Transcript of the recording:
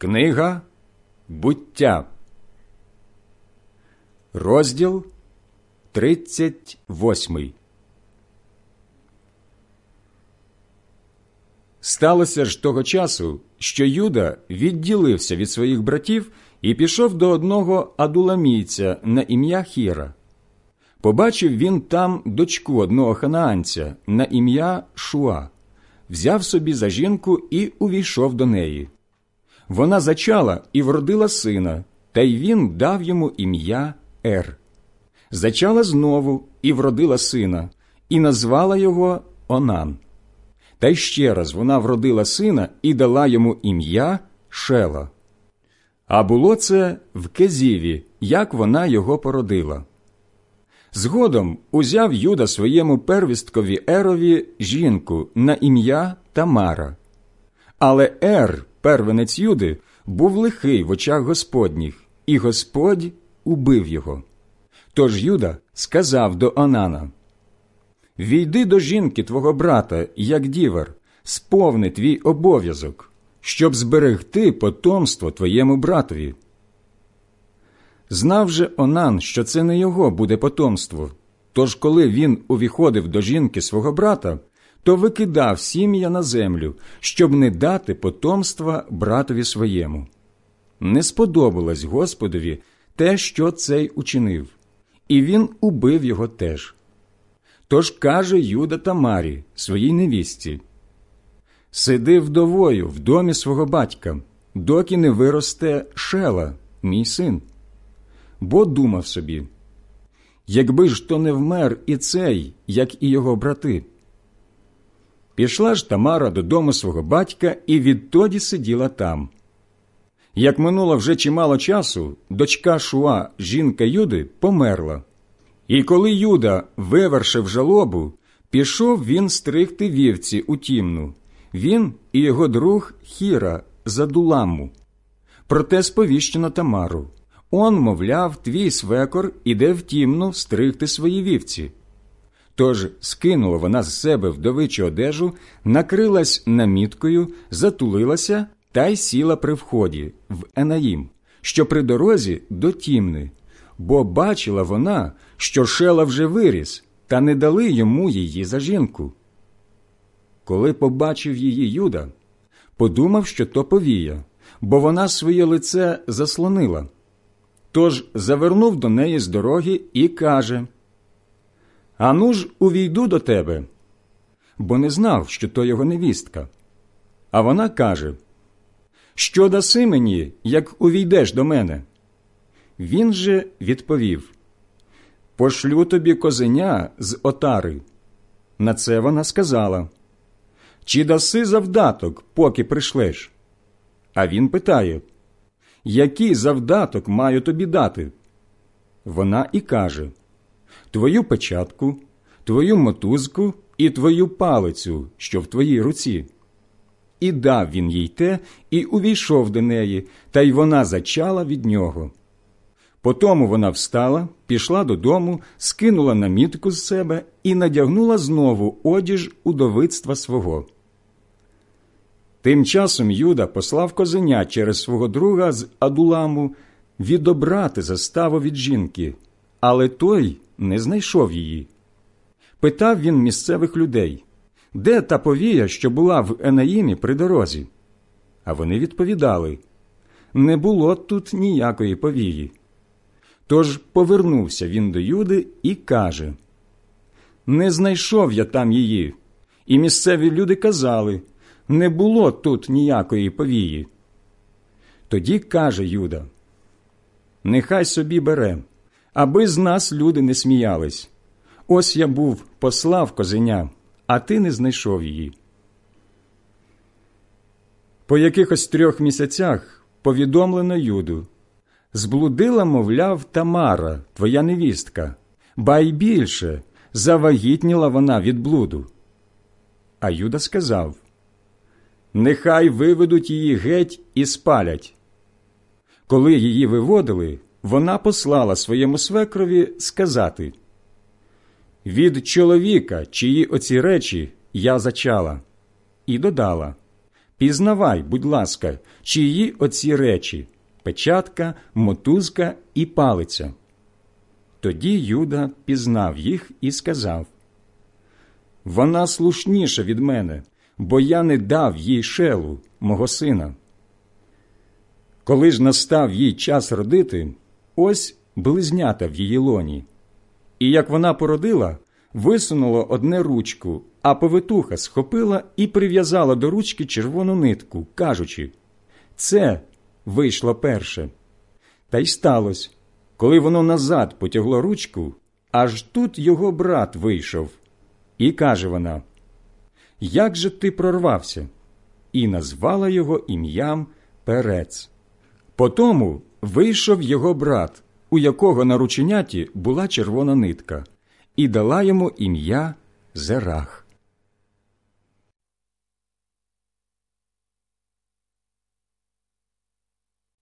Книга буття, розділ 38 Сталося ж того часу, що Юда відділився від своїх братів і пішов до одного адуламійця на ім'я Хіра. Побачив він там дочку одного ханаанця на ім'я Шуа, взяв собі за жінку і увійшов до неї. Вона зачала і вродила сина, та й він дав йому ім'я Ер. Зачала знову і вродила сина, і назвала його Онан. Та й ще раз вона вродила сина і дала йому ім'я Шела. А було це в Кезіві, як вона його породила. Згодом узяв Юда своєму первісткові Ерові жінку на ім'я Тамара. Але Ер, первенець Юди, був лихий в очах Господніх, і Господь убив його. Тож Юда сказав до Анана Війди до жінки твого брата, як дівер, сповни твій обов'язок, щоб зберегти потомство твоєму братові. Знав же Онан, що це не його буде потомство. Тож, коли він увіходив до жінки свого брата, то викидав сім'я на землю, щоб не дати потомства братові своєму. Не сподобалось Господові те, що цей учинив, і він убив його теж. Тож каже Юда Тамарі, своїй невістці Сиди вдовою в домі свого батька, доки не виросте шела, мій син. Бо думав собі, якби ж то не вмер і цей, як і його брати. Пішла ж Тамара додому свого батька і відтоді сиділа там. Як минуло вже чимало часу, дочка Шуа, жінка Юди, померла. І коли Юда вивершив жалобу, пішов він стригти вівці у тімну, він і його друг Хіра за Дуламу. Проте сповіщено Тамару. Он, мовляв, твій свекор іде в тімну стригти свої вівці. Тож скинула вона з себе вдовичу одежу, накрилась наміткою, затулилася та й сіла при вході в Енаїм, що при дорозі до тімни, бо бачила вона, що шела вже виріс, та не дали йому її за жінку. Коли побачив її Юда, подумав, що то повія, бо вона своє лице заслонила. Тож завернув до неї з дороги і каже Ану ж увійду до тебе, бо не знав, що то його невістка. А вона каже Що даси мені, як увійдеш до мене? Він же відповів Пошлю тобі козеня з отари. На це вона сказала Чи даси завдаток, поки прийшлеш? А він питає Який завдаток маю тобі дати? Вона і каже Твою печатку, твою мотузку і твою палицю, що в твоїй руці. І дав він їй те, і увійшов до неї, та й вона зачала від нього. Потому вона встала, пішла додому, скинула намітку з себе і надягнула знову одіж удовицтва свого. Тим часом Юда послав козеня через свого друга з Адуламу відобрати заставу від жінки, але той не знайшов її. Питав він місцевих людей, де та повія, що була в Енаїмі при дорозі? А вони відповідали не було тут ніякої повії. Тож повернувся він до Юди і каже Не знайшов я там її, і місцеві люди казали не було тут ніякої повії. Тоді каже Юда Нехай собі бере, аби з нас люди не сміялись. Ось я був послав козеня, а ти не знайшов її. По якихось трьох місяцях повідомлено Юду Зблудила, мовляв, Тамара, твоя невістка, ба й більше завагітніла вона від блуду. А Юда сказав Нехай виведуть її геть і спалять. Коли її виводили, вона послала своєму свекрові сказати Від чоловіка, чиї оці речі я зачала, і додала Пізнавай, будь ласка, чиї оці речі печатка, мотузка і палиця. Тоді Юда пізнав їх і сказав Вона слушніша від мене, бо я не дав їй шелу, мого сина. Коли ж настав їй час родити, ось близнята в її лоні. І як вона породила, висунула одне ручку, а повитуха схопила і прив'язала до ручки червону нитку, кажучи Це вийшло перше. Та й сталося, коли воно назад потягло ручку, аж тут його брат вийшов. І каже вона Як же ти прорвався? І назвала його ім'ям Перець. Потому вийшов його брат, у якого на рученяті була червона нитка, і дала йому ім'я Зерах.